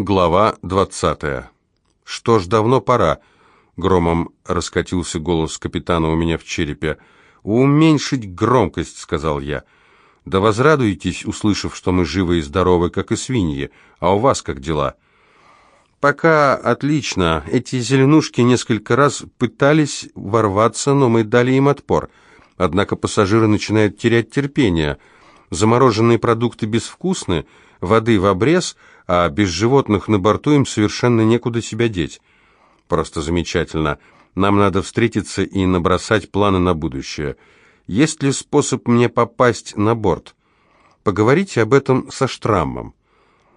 Глава двадцатая. «Что ж, давно пора», — громом раскатился голос капитана у меня в черепе. «Уменьшить громкость», — сказал я. «Да возрадуйтесь, услышав, что мы живы и здоровы, как и свиньи. А у вас как дела?» «Пока отлично. Эти зеленушки несколько раз пытались ворваться, но мы дали им отпор. Однако пассажиры начинают терять терпение. Замороженные продукты безвкусны, воды в обрез, а без животных на борту им совершенно некуда себя деть. Просто замечательно. Нам надо встретиться и набросать планы на будущее. Есть ли способ мне попасть на борт? Поговорите об этом со Штраммом.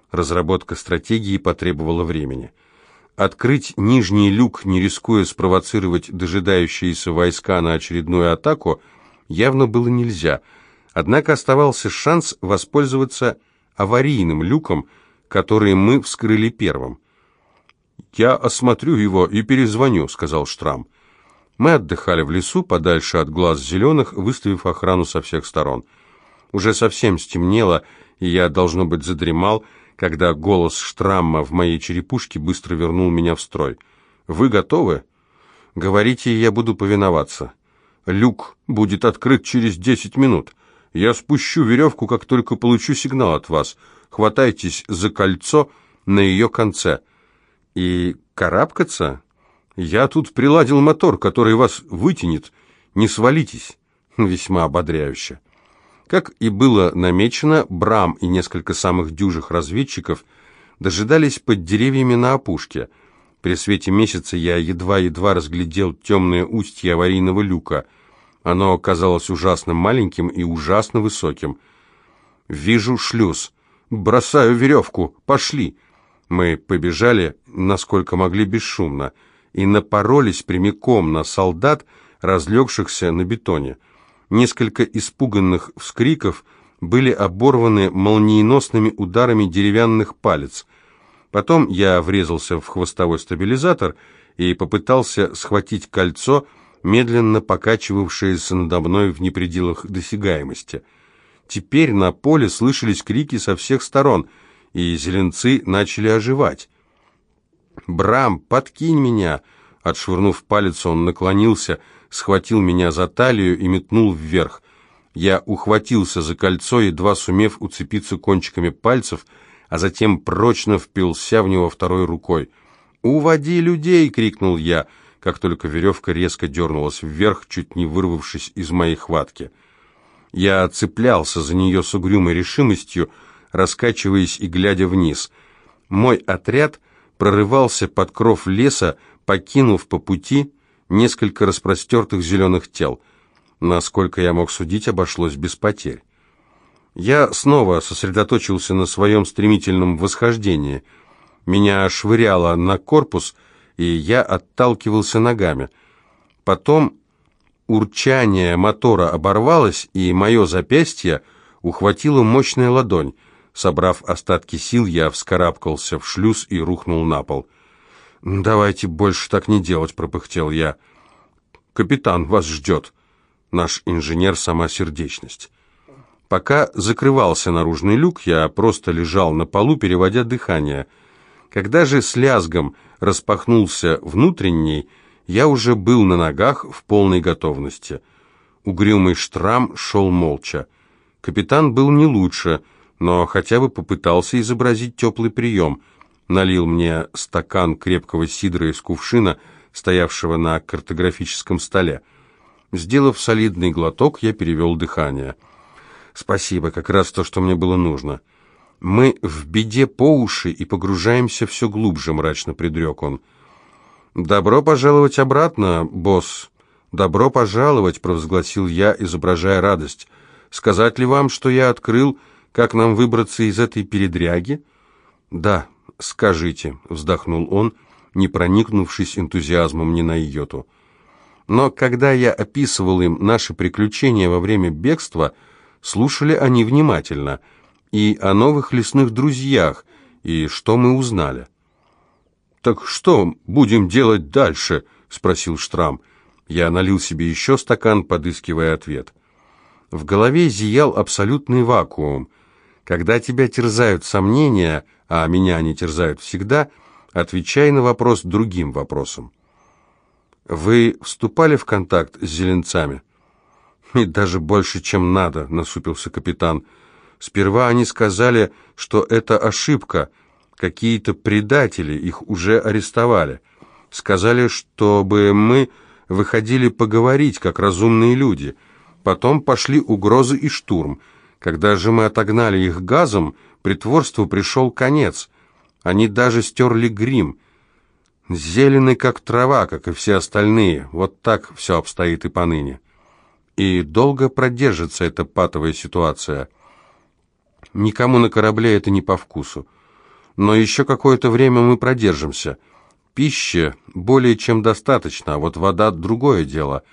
Разработка стратегии потребовала времени. Открыть нижний люк, не рискуя спровоцировать дожидающиеся войска на очередную атаку, явно было нельзя. Однако оставался шанс воспользоваться аварийным люком, который мы вскрыли первым. «Я осмотрю его и перезвоню», — сказал Штрам. Мы отдыхали в лесу, подальше от глаз зеленых, выставив охрану со всех сторон. Уже совсем стемнело, и я, должно быть, задремал, — когда голос Штрамма в моей черепушке быстро вернул меня в строй. «Вы готовы?» «Говорите, я буду повиноваться. Люк будет открыт через десять минут. Я спущу веревку, как только получу сигнал от вас. Хватайтесь за кольцо на ее конце. И карабкаться? Я тут приладил мотор, который вас вытянет. Не свалитесь». Весьма ободряюще. Как и было намечено, Брам и несколько самых дюжих разведчиков дожидались под деревьями на опушке. При свете месяца я едва-едва разглядел темное устье аварийного люка. Оно казалось ужасно маленьким и ужасно высоким. «Вижу шлюз. Бросаю веревку. Пошли!» Мы побежали, насколько могли бесшумно, и напоролись прямиком на солдат, разлегшихся на бетоне. Несколько испуганных вскриков были оборваны молниеносными ударами деревянных палец. Потом я врезался в хвостовой стабилизатор и попытался схватить кольцо, медленно покачивавшееся надо мной в непределах досягаемости. Теперь на поле слышались крики со всех сторон, и зеленцы начали оживать. «Брам, подкинь меня!» Отшвырнув палец, он наклонился, схватил меня за талию и метнул вверх. Я ухватился за кольцо, едва сумев уцепиться кончиками пальцев, а затем прочно впился в него второй рукой. «Уводи людей!» — крикнул я, как только веревка резко дернулась вверх, чуть не вырвавшись из моей хватки. Я цеплялся за нее с угрюмой решимостью, раскачиваясь и глядя вниз. Мой отряд прорывался под кров леса, покинув по пути несколько распростертых зеленых тел. Насколько я мог судить, обошлось без потерь. Я снова сосредоточился на своем стремительном восхождении. Меня швыряло на корпус, и я отталкивался ногами. Потом урчание мотора оборвалось, и мое запястье ухватило мощная ладонь. Собрав остатки сил, я вскарабкался в шлюз и рухнул на пол. «Давайте больше так не делать», — пропыхтел я. «Капитан вас ждет». Наш инженер — сама сердечность. Пока закрывался наружный люк, я просто лежал на полу, переводя дыхание. Когда же с лязгом распахнулся внутренний, я уже был на ногах в полной готовности. Угрюмый штрам шел молча. Капитан был не лучше, но хотя бы попытался изобразить теплый прием — налил мне стакан крепкого сидра из кувшина, стоявшего на картографическом столе. Сделав солидный глоток, я перевел дыхание. «Спасибо, как раз то, что мне было нужно». «Мы в беде по уши и погружаемся все глубже», — мрачно предрек он. «Добро пожаловать обратно, босс». «Добро пожаловать», — провозгласил я, изображая радость. «Сказать ли вам, что я открыл, как нам выбраться из этой передряги?» «Да», «Скажите», — вздохнул он, не проникнувшись энтузиазмом ни на йоту. Но когда я описывал им наши приключения во время бегства, слушали они внимательно и о новых лесных друзьях, и что мы узнали. «Так что будем делать дальше?» — спросил Штрам. Я налил себе еще стакан, подыскивая ответ. В голове зиял абсолютный вакуум. Когда тебя терзают сомнения, а меня они терзают всегда, отвечай на вопрос другим вопросом. Вы вступали в контакт с зеленцами? И даже больше, чем надо, насупился капитан. Сперва они сказали, что это ошибка, какие-то предатели, их уже арестовали. Сказали, чтобы мы выходили поговорить, как разумные люди. Потом пошли угрозы и штурм. Когда же мы отогнали их газом, притворству пришел конец. Они даже стерли грим. Зеленый, как трава, как и все остальные. Вот так все обстоит и поныне. И долго продержится эта патовая ситуация. Никому на корабле это не по вкусу. Но еще какое-то время мы продержимся. Пищи более чем достаточно, а вот вода — другое дело.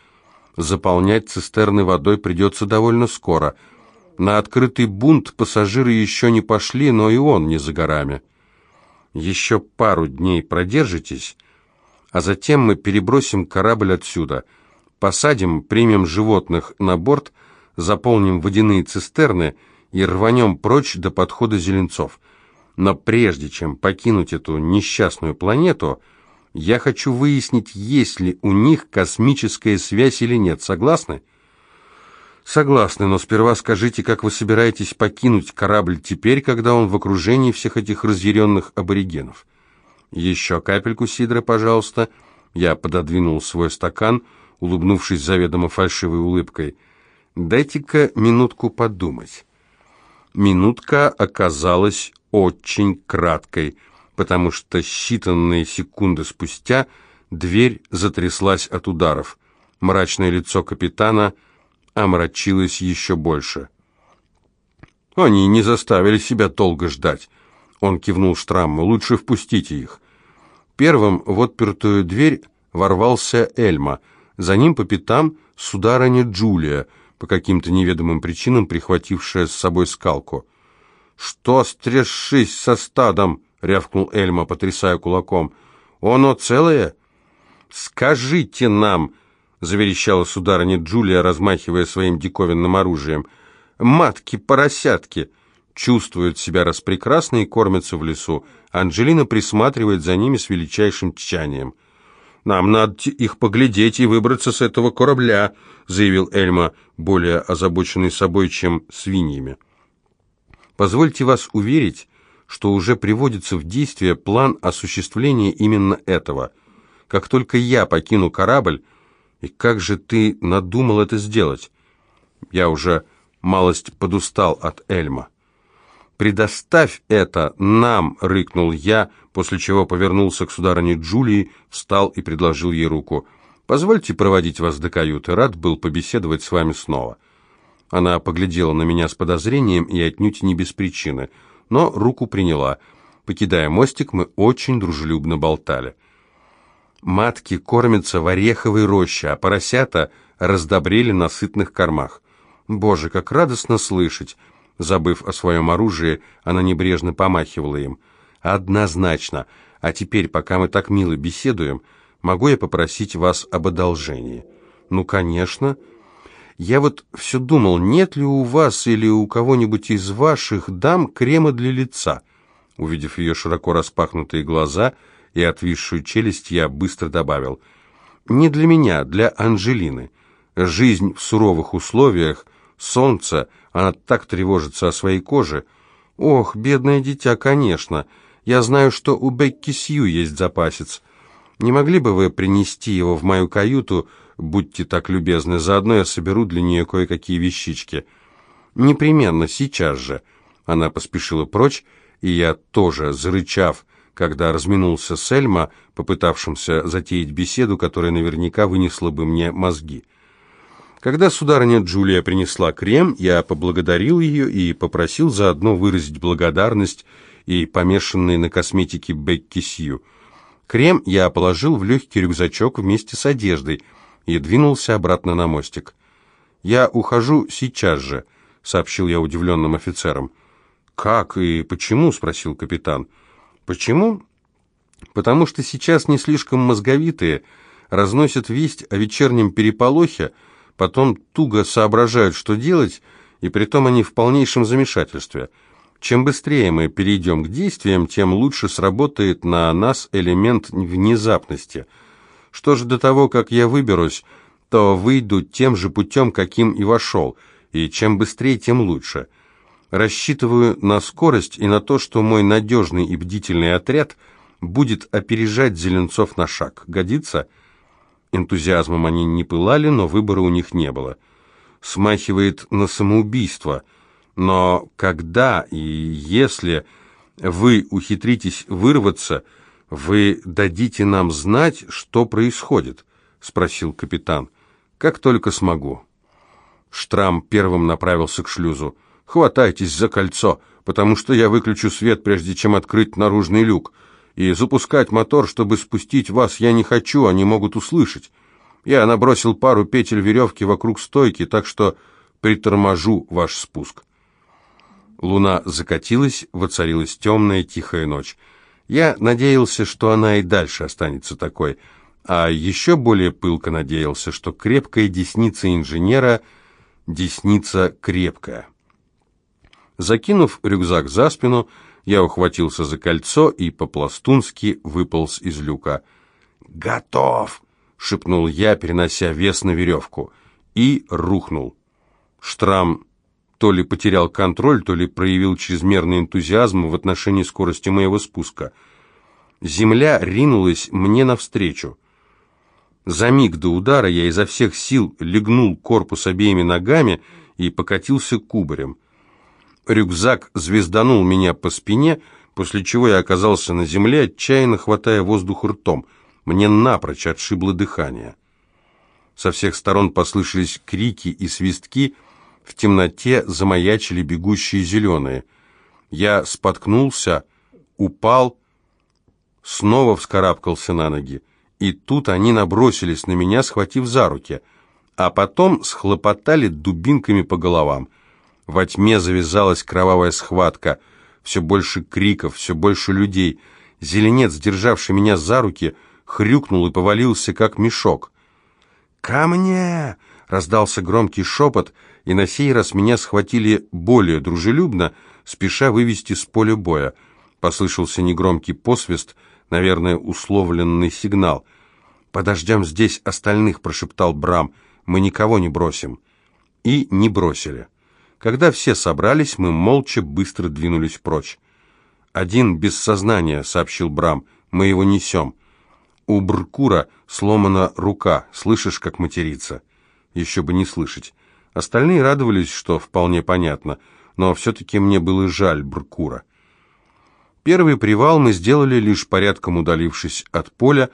Заполнять цистерны водой придется довольно скоро. На открытый бунт пассажиры еще не пошли, но и он не за горами. Еще пару дней продержитесь, а затем мы перебросим корабль отсюда. Посадим, примем животных на борт, заполним водяные цистерны и рванем прочь до подхода зеленцов. Но прежде чем покинуть эту несчастную планету, я хочу выяснить, есть ли у них космическая связь или нет. Согласны? Согласны, но сперва скажите, как вы собираетесь покинуть корабль теперь, когда он в окружении всех этих разъяренных аборигенов? Еще капельку сидра, пожалуйста. Я пододвинул свой стакан, улыбнувшись заведомо фальшивой улыбкой. Дайте-ка минутку подумать. Минутка оказалась очень краткой, потому что считанные секунды спустя дверь затряслась от ударов. Мрачное лицо капитана омрачилось еще больше. «Они не заставили себя долго ждать», — он кивнул Штрамму. «Лучше впустите их». Первым в отпертую дверь ворвался Эльма. За ним по пятам сударыня Джулия, по каким-то неведомым причинам прихватившая с собой скалку. «Что стрешись со стадом?» — рявкнул Эльма, потрясая кулаком. «Оно целое?» «Скажите нам!» — заверещала сударыня Джулия, размахивая своим диковинным оружием. «Матки-поросятки!» Чувствуют себя распрекрасно и кормятся в лесу. Анджелина присматривает за ними с величайшим тчанием. «Нам надо их поглядеть и выбраться с этого корабля», — заявил Эльма, более озабоченный собой, чем свиньями. Позвольте вас уверить, что уже приводится в действие план осуществления именно этого. Как только я покину корабль, и как же ты надумал это сделать? Я уже малость подустал от Эльма. «Предоставь это нам!» — рыкнул я, после чего повернулся к сударыне Джулии, встал и предложил ей руку. «Позвольте проводить вас до каюты, рад был побеседовать с вами снова». Она поглядела на меня с подозрением и отнюдь не без причины, но руку приняла. Покидая мостик, мы очень дружелюбно болтали. Матки кормятся в ореховой роще, а поросята раздобрели на сытных кормах. Боже, как радостно слышать! Забыв о своем оружии, она небрежно помахивала им. «Однозначно. А теперь, пока мы так мило беседуем, могу я попросить вас об одолжении?» «Ну, конечно». Я вот все думал, нет ли у вас или у кого-нибудь из ваших дам крема для лица. Увидев ее широко распахнутые глаза и отвисшую челюсть, я быстро добавил. Не для меня, для Анжелины. Жизнь в суровых условиях, солнце, она так тревожится о своей коже. Ох, бедное дитя, конечно. Я знаю, что у Бекки Сью есть запасец. Не могли бы вы принести его в мою каюту, будьте так любезны, заодно я соберу для нее кое-какие вещички. Непременно, сейчас же. Она поспешила прочь, и я тоже, зарычав, когда разминулся с Эльма, попытавшимся затеять беседу, которая наверняка вынесла бы мне мозги. Когда сударыня Джулия принесла крем, я поблагодарил ее и попросил заодно выразить благодарность и помешанной на косметике Бекки Сью. Крем я положил в легкий рюкзачок вместе с одеждой – и двинулся обратно на мостик. «Я ухожу сейчас же», — сообщил я удивленным офицерам. «Как и почему?» — спросил капитан. «Почему?» «Потому что сейчас не слишком мозговитые, разносят весть о вечернем переполохе, потом туго соображают, что делать, и притом они в полнейшем замешательстве. Чем быстрее мы перейдем к действиям, тем лучше сработает на нас элемент внезапности. Что же до того, как я выберусь, то выйду тем же путем, каким и вошел, и чем быстрее, тем лучше. Рассчитываю на скорость и на то, что мой надежный и бдительный отряд будет опережать Зеленцов на шаг. Годится? Энтузиазмом они не пылали, но выбора у них не было. Смахивает на самоубийство – но когда и если вы ухитритесь вырваться, вы дадите нам знать, что происходит, спросил капитан. Как только смогу. Штрам первым направился к шлюзу. Хватайтесь за кольцо, потому что я выключу свет, прежде чем открыть наружный люк. И запускать мотор, чтобы спустить вас, я не хочу, они могут услышать. Я набросил пару петель веревки вокруг стойки, так что приторможу ваш спуск. Луна закатилась, воцарилась темная тихая ночь. Я надеялся, что она и дальше останется такой, а еще более пылко надеялся, что крепкая десница инженера — десница крепкая. Закинув рюкзак за спину, я ухватился за кольцо и по-пластунски выполз из люка. «Готов!» — шепнул я, перенося вес на веревку, и рухнул. Штрам то ли потерял контроль, то ли проявил чрезмерный энтузиазм в отношении скорости моего спуска. Земля ринулась мне навстречу. За миг до удара я изо всех сил легнул корпус обеими ногами и покатился кубарем. Рюкзак звезданул меня по спине, после чего я оказался на земле, отчаянно хватая воздух ртом. Мне напрочь отшибло дыхание. Со всех сторон послышались крики и свистки — в темноте замаячили бегущие зеленые. Я споткнулся, упал, снова вскарабкался на ноги. И тут они набросились на меня, схватив за руки, а потом схлопотали дубинками по головам. Во тьме завязалась кровавая схватка, все больше криков, все больше людей. Зеленец, державший меня за руки, хрюкнул и повалился, как мешок. «Ко мне!» — раздался громкий шепот — и на сей раз меня схватили более дружелюбно, спеша вывести с поля боя. Послышался негромкий посвист, наверное, условленный сигнал. «Подождем здесь остальных», — прошептал Брам, — «мы никого не бросим». И не бросили. Когда все собрались, мы молча быстро двинулись прочь. «Один без сознания», — сообщил Брам, — «мы его несем». «У Бркура сломана рука, слышишь, как матерится?» «Еще бы не слышать». Остальные радовались, что вполне понятно, но все-таки мне было жаль Бркура. Первый привал мы сделали, лишь порядком удалившись от поля,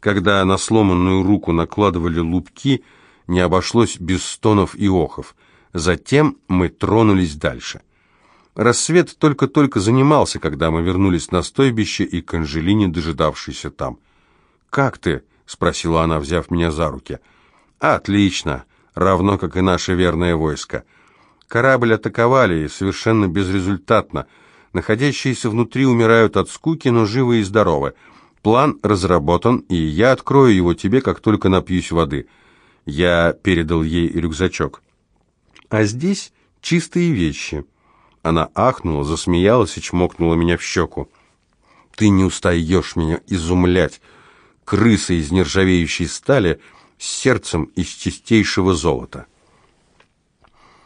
когда на сломанную руку накладывали лупки, не обошлось без стонов и охов. Затем мы тронулись дальше. Рассвет только-только занимался, когда мы вернулись на стойбище и к Анжелине, дожидавшейся там. «Как ты?» — спросила она, взяв меня за руки. «Отлично равно как и наше верное войско. Корабль атаковали, и совершенно безрезультатно. Находящиеся внутри умирают от скуки, но живы и здоровы. План разработан, и я открою его тебе, как только напьюсь воды. Я передал ей рюкзачок. А здесь чистые вещи. Она ахнула, засмеялась и чмокнула меня в щеку. Ты не устаешь меня изумлять. Крыса из нержавеющей стали — с сердцем из чистейшего золота.